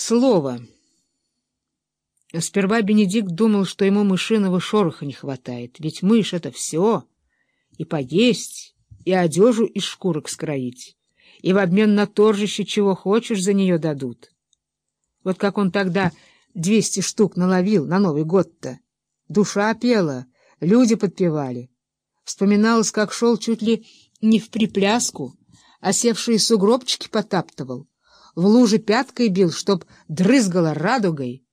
Слово. Сперва Бенедикт думал, что ему мышиного шороха не хватает, ведь мышь — это все. И поесть, и одежу из шкурок скроить, и в обмен на торжище чего хочешь за нее дадут. Вот как он тогда двести штук наловил на Новый год-то. Душа пела, люди подпевали. Вспоминалось, как шел чуть ли не в припляску, а севшие сугробчики потаптывал в луже пяткой бил, чтоб дрызгала радугой.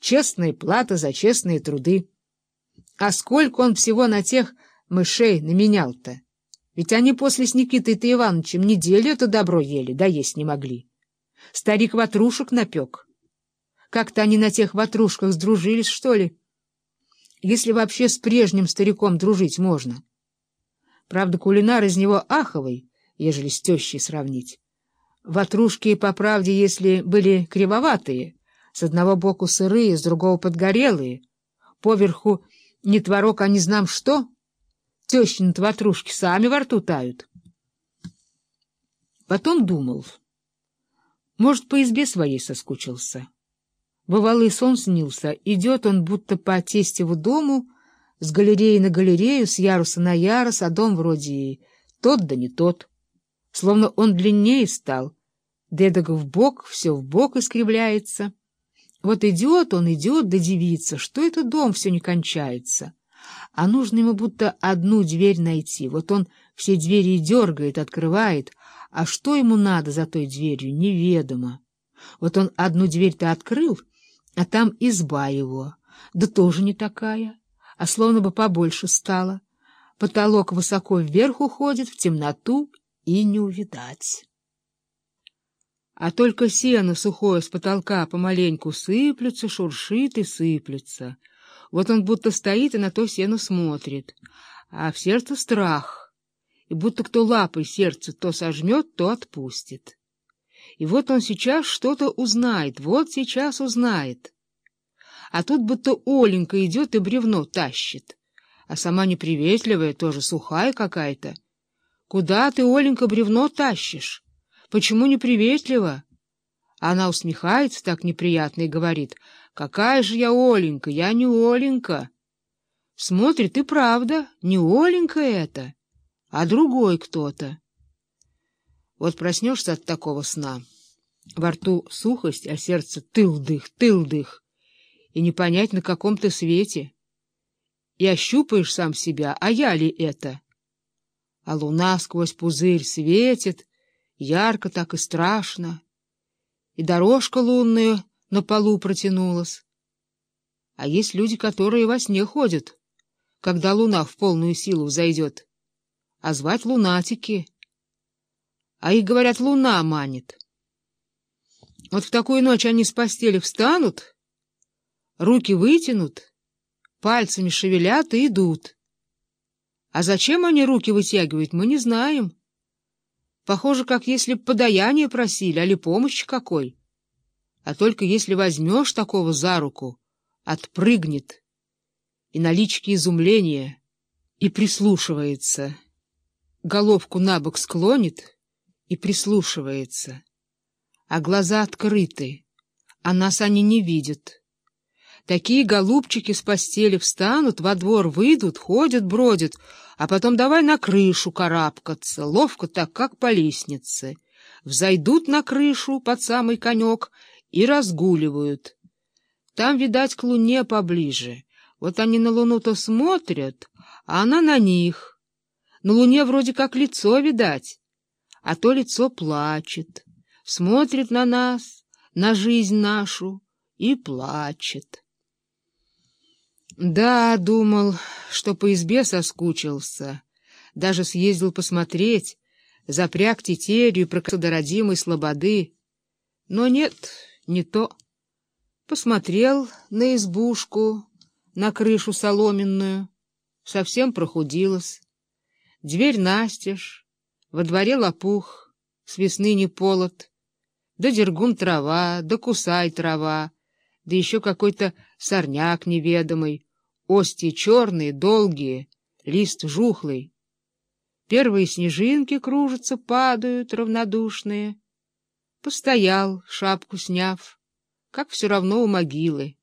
Честная плата за честные труды. А сколько он всего на тех мышей наменял-то? Ведь они после с Никитой-то Ивановичем неделю это добро ели, да есть не могли. Старик ватрушек напек. Как-то они на тех ватрушках сдружились, что ли? Если вообще с прежним стариком дружить можно. Правда, кулинар из него аховый, ежели с тещей сравнить. Ватрушки, по правде, если были кривоватые, с одного боку сырые, с другого подгорелые, поверху не творог, а не знам что, тещин ватрушки сами во рту тают. Потом думал, может, по избе своей соскучился. Бывало, и сон снился, идет он будто по тестеву дому, с галереи на галерею, с яруса на ярус, а дом вроде тот да не тот словно он длиннее стал. Дедок в бок, все в бок искривляется. Вот идет он, идет, да дивится, что это дом все не кончается. А нужно ему будто одну дверь найти. Вот он все двери дергает, открывает, а что ему надо за той дверью, неведомо. Вот он одну дверь-то открыл, а там изба его, да тоже не такая, а словно бы побольше стала. Потолок высоко вверх уходит, в темноту, и не увидать. А только сено сухое с потолка помаленьку сыплется, шуршит и сыплется. Вот он будто стоит и на то сено смотрит, а в сердце страх, и будто кто лапой сердце то сожмет, то отпустит. И вот он сейчас что-то узнает, вот сейчас узнает. А тут будто Оленька идет и бревно тащит, а сама неприветливая, тоже сухая какая-то, Куда ты, Оленька, бревно тащишь? Почему неприветливо? Она усмехается так неприятно и говорит, «Какая же я Оленька? Я не Оленька». Смотрит, и правда, не Оленька это, а другой кто-то. Вот проснешься от такого сна. Во рту сухость, а сердце тыл-дых, тыл-дых, и не понять, на каком ты свете. И ощупаешь сам себя, а я ли это? А луна сквозь пузырь светит, ярко так и страшно, и дорожка лунная на полу протянулась. А есть люди, которые во сне ходят, когда луна в полную силу взойдет, а звать лунатики. А их, говорят, луна манит. Вот в такую ночь они с постели встанут, руки вытянут, пальцами шевелят и идут. А зачем они руки вытягивают, мы не знаем. Похоже, как если б подаяние просили, али помощи какой. А только если возьмешь такого за руку, отпрыгнет, и на личке изумление, и прислушивается. Головку на бок склонит и прислушивается. А глаза открыты, а нас они не видят. Такие голубчики с постели встанут, во двор выйдут, ходят, бродят, а потом давай на крышу карабкаться, ловко так, как по лестнице. Взойдут на крышу под самый конек и разгуливают. Там, видать, к луне поближе. Вот они на луну-то смотрят, а она на них. На луне вроде как лицо видать, а то лицо плачет, смотрит на нас, на жизнь нашу и плачет. Да, думал, что по избе соскучился. Даже съездил посмотреть, запряг тетерю и прокатил до родимой слободы. Но нет, не то. Посмотрел на избушку, на крышу соломенную. Совсем прохудилась. Дверь настежь, во дворе лопух, с весны не полот. Да дергун трава, да кусай трава, да еще какой-то сорняк неведомый, Ости черные, долгие, лист жухлый. Первые снежинки кружатся, падают равнодушные. Постоял, шапку сняв, как все равно у могилы.